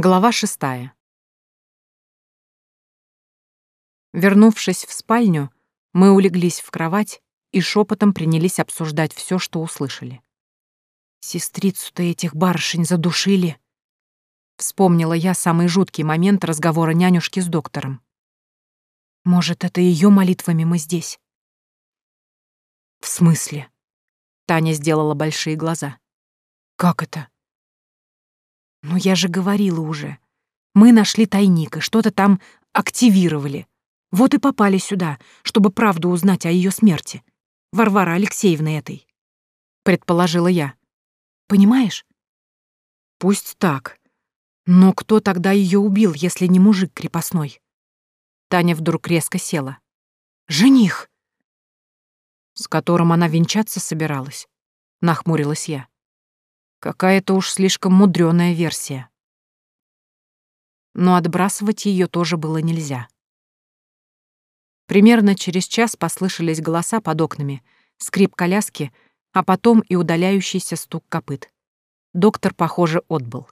Глава шестая. Вернувшись в спальню, мы улеглись в кровать и шепотом принялись обсуждать все, что услышали. «Сестрицу-то этих барышень задушили!» Вспомнила я самый жуткий момент разговора нянюшки с доктором. «Может, это ее молитвами мы здесь?» «В смысле?» Таня сделала большие глаза. «Как это?» «Ну, я же говорила уже. Мы нашли тайник и что-то там активировали. Вот и попали сюда, чтобы правду узнать о ее смерти. Варвара Алексеевна этой. Предположила я. Понимаешь? Пусть так. Но кто тогда ее убил, если не мужик крепостной? Таня вдруг резко села. Жених! С которым она венчаться собиралась. Нахмурилась я. Какая-то уж слишком мудреная версия. Но отбрасывать ее тоже было нельзя. Примерно через час послышались голоса под окнами, скрип коляски, а потом и удаляющийся стук копыт. Доктор, похоже, отбыл.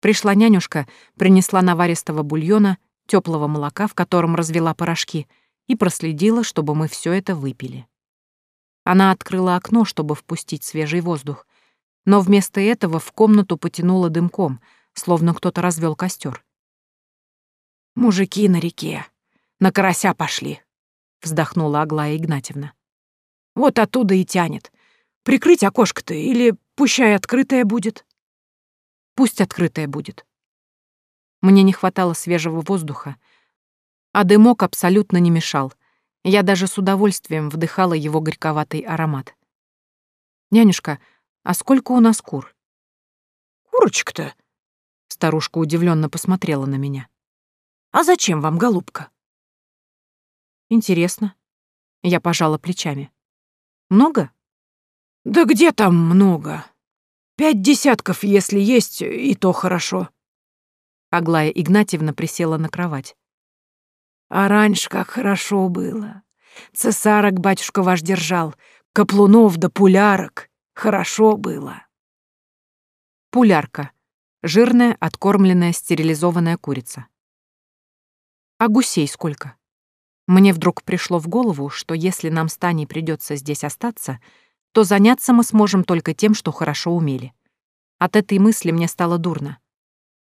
Пришла нянюшка, принесла наваристого бульона, теплого молока, в котором развела порошки, и проследила, чтобы мы все это выпили. Она открыла окно, чтобы впустить свежий воздух, но вместо этого в комнату потянуло дымком, словно кто-то развел костер. «Мужики на реке, на карася пошли», — вздохнула Аглая Игнатьевна. «Вот оттуда и тянет. Прикрыть окошко-то или пущай открытое будет?» «Пусть открытое будет». Мне не хватало свежего воздуха, а дымок абсолютно не мешал. Я даже с удовольствием вдыхала его горьковатый аромат. «Нянюшка, а сколько у нас кур? Курочка-то? Старушка удивленно посмотрела на меня. А зачем вам, голубка? Интересно. Я пожала плечами. Много? Да где там много? Пять десятков, если есть, и то хорошо. Аглая Игнатьевна присела на кровать. А раньше как хорошо было. Цесарок батюшка ваш держал, каплунов да пулярок. Хорошо было. Пулярка. Жирная, откормленная, стерилизованная курица. А гусей сколько? Мне вдруг пришло в голову, что если нам с Таней придется здесь остаться, то заняться мы сможем только тем, что хорошо умели. От этой мысли мне стало дурно.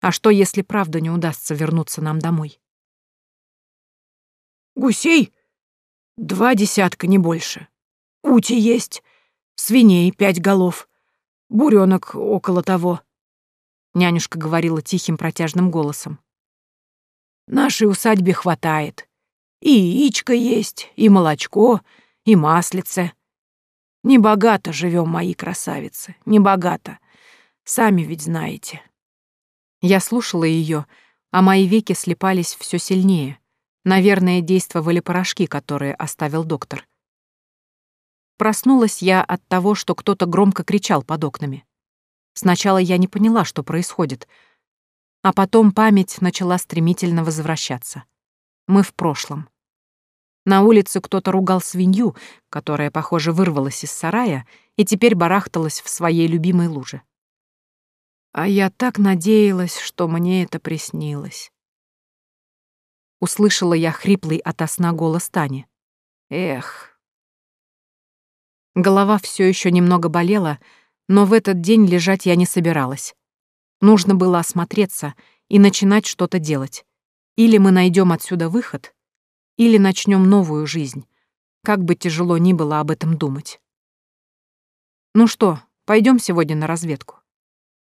А что, если правда не удастся вернуться нам домой? Гусей? Два десятка, не больше. Ути есть свиней пять голов, буренок около того. Нянюшка говорила тихим протяжным голосом. Нашей усадьбе хватает. И яичко есть, и молочко, и маслице. Небогато живем, мои красавицы, небогато. Сами ведь знаете. Я слушала ее, а мои веки слепались все сильнее. Наверное, действовали порошки, которые оставил доктор. Проснулась я от того, что кто-то громко кричал под окнами. Сначала я не поняла, что происходит, а потом память начала стремительно возвращаться. Мы в прошлом. На улице кто-то ругал свинью, которая, похоже, вырвалась из сарая и теперь барахталась в своей любимой луже. А я так надеялась, что мне это приснилось. Услышала я хриплый ото сна голос Тани. Эх, Голова все еще немного болела, но в этот день лежать я не собиралась. Нужно было осмотреться и начинать что-то делать. Или мы найдем отсюда выход, или начнем новую жизнь, как бы тяжело ни было об этом думать. «Ну что, пойдем сегодня на разведку?»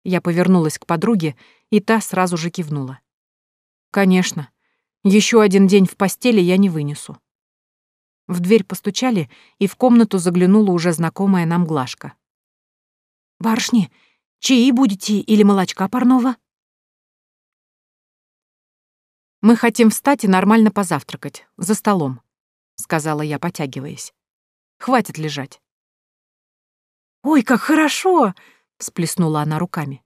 Я повернулась к подруге, и та сразу же кивнула. «Конечно. Еще один день в постели я не вынесу». В дверь постучали, и в комнату заглянула уже знакомая нам Глашка. «Барышни, чаи будете или молочка парного?» «Мы хотим встать и нормально позавтракать, за столом», — сказала я, потягиваясь. «Хватит лежать». «Ой, как хорошо!» — всплеснула она руками.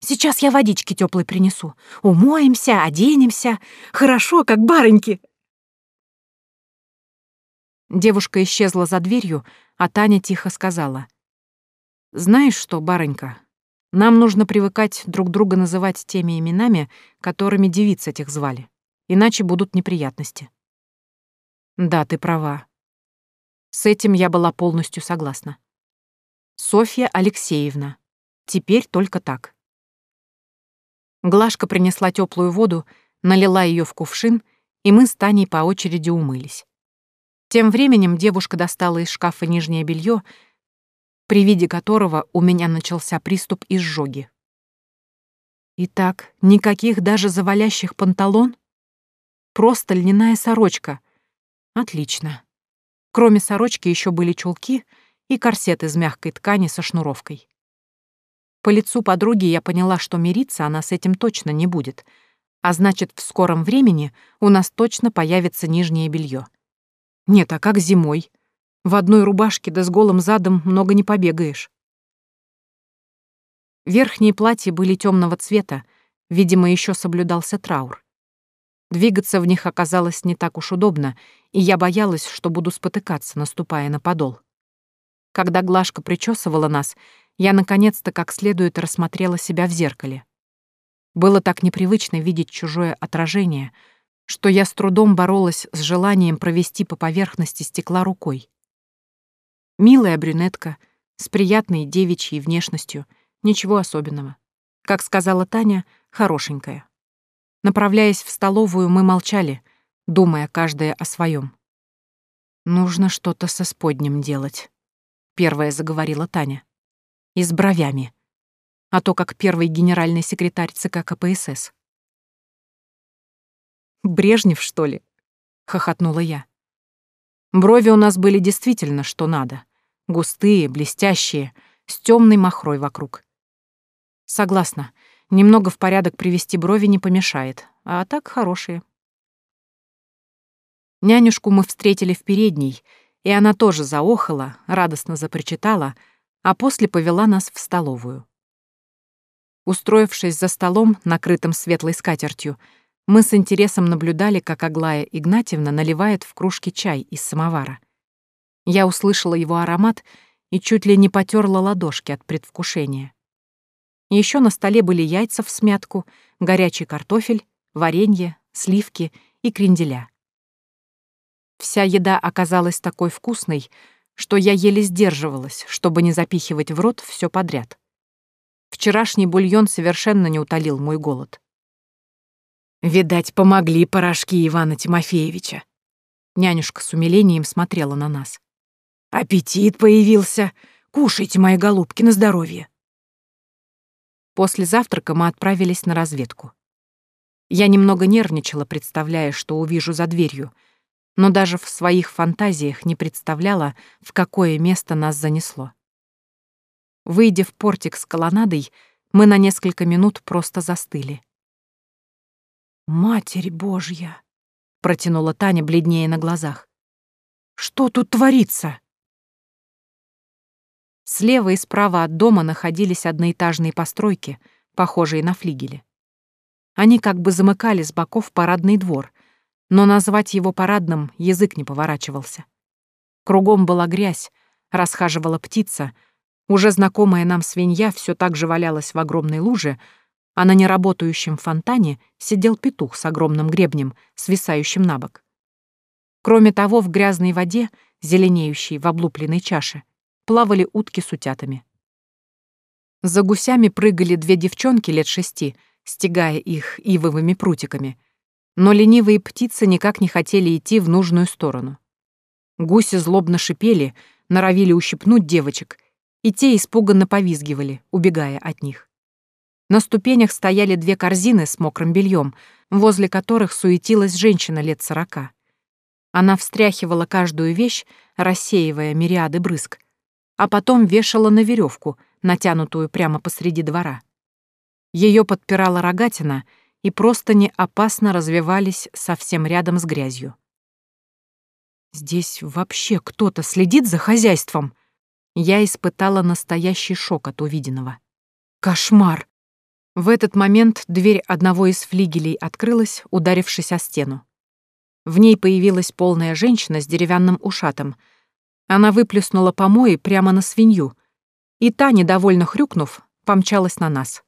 «Сейчас я водички теплой принесу. Умоемся, оденемся. Хорошо, как барыньки!» Девушка исчезла за дверью, а Таня тихо сказала. «Знаешь что, барынька, Нам нужно привыкать друг друга называть теми именами, которыми девиц этих звали. Иначе будут неприятности. Да, ты права. С этим я была полностью согласна. Софья Алексеевна. Теперь только так. Глашка принесла теплую воду, налила ее в кувшин, и мы с Таней по очереди умылись. Тем временем девушка достала из шкафа нижнее белье, при виде которого у меня начался приступ изжоги. Итак, никаких даже завалящих панталон? Просто льняная сорочка. Отлично. Кроме сорочки еще были чулки и корсет из мягкой ткани со шнуровкой. По лицу подруги я поняла, что мириться она с этим точно не будет, а значит, в скором времени у нас точно появится нижнее белье. Нет, а как зимой? В одной рубашке да с голым задом много не побегаешь. Верхние платья были темного цвета, видимо, еще соблюдался траур. Двигаться в них оказалось не так уж удобно, и я боялась, что буду спотыкаться, наступая на подол. Когда Глашка причесывала нас, я наконец-то как следует рассмотрела себя в зеркале. Было так непривычно видеть чужое отражение — что я с трудом боролась с желанием провести по поверхности стекла рукой. Милая брюнетка, с приятной девичьей внешностью, ничего особенного. Как сказала Таня, хорошенькая. Направляясь в столовую, мы молчали, думая каждая о своем. «Нужно что-то со сподним делать», — первая заговорила Таня. «И с бровями. А то как первый генеральный секретарь ЦК КПСС. Брежнев, что ли?» — хохотнула я. Брови у нас были действительно что надо. Густые, блестящие, с темной махрой вокруг. Согласна, немного в порядок привести брови не помешает, а так хорошие. Нянюшку мы встретили в передней, и она тоже заохала, радостно запричитала, а после повела нас в столовую. Устроившись за столом, накрытым светлой скатертью, мы с интересом наблюдали, как Аглая Игнатьевна наливает в кружке чай из самовара. Я услышала его аромат и чуть ли не потерла ладошки от предвкушения. Еще на столе были яйца в смятку, горячий картофель, варенье, сливки и кренделя. Вся еда оказалась такой вкусной, что я еле сдерживалась, чтобы не запихивать в рот все подряд. Вчерашний бульон совершенно не утолил мой голод. Видать, помогли порошки Ивана Тимофеевича. Нянюшка с умилением смотрела на нас. Аппетит появился. Кушайте, мои голубки, на здоровье. После завтрака мы отправились на разведку. Я немного нервничала, представляя, что увижу за дверью, но даже в своих фантазиях не представляла, в какое место нас занесло. Выйдя в портик с колоннадой, мы на несколько минут просто застыли. «Матерь Божья!» — протянула Таня бледнее на глазах. «Что тут творится?» Слева и справа от дома находились одноэтажные постройки, похожие на флигели. Они как бы замыкали с боков парадный двор, но назвать его парадным язык не поворачивался. Кругом была грязь, расхаживала птица, уже знакомая нам свинья все так же валялась в огромной луже, а на неработающем фонтане сидел петух с огромным гребнем, свисающим на бок. Кроме того, в грязной воде, зеленеющей в облупленной чаше, плавали утки с утятами. За гусями прыгали две девчонки лет шести, стегая их ивовыми прутиками, но ленивые птицы никак не хотели идти в нужную сторону. Гуси злобно шипели, норовили ущипнуть девочек, и те испуганно повизгивали, убегая от них. На ступенях стояли две корзины с мокрым бельем, возле которых суетилась женщина лет сорока. Она встряхивала каждую вещь, рассеивая мириады брызг, а потом вешала на веревку, натянутую прямо посреди двора. Ее подпирала рогатина, и просто не опасно развивались совсем рядом с грязью. «Здесь вообще кто-то следит за хозяйством?» Я испытала настоящий шок от увиденного. «Кошмар! В этот момент дверь одного из флигелей открылась, ударившись о стену. В ней появилась полная женщина с деревянным ушатом. Она выплюснула помои прямо на свинью, и та, недовольно хрюкнув, помчалась на нас.